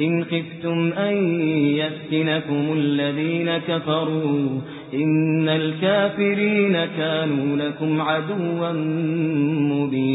إن خفتم أن يفتنكم الذين كفروا إن الكافرين كانوا لكم عدوا مبينا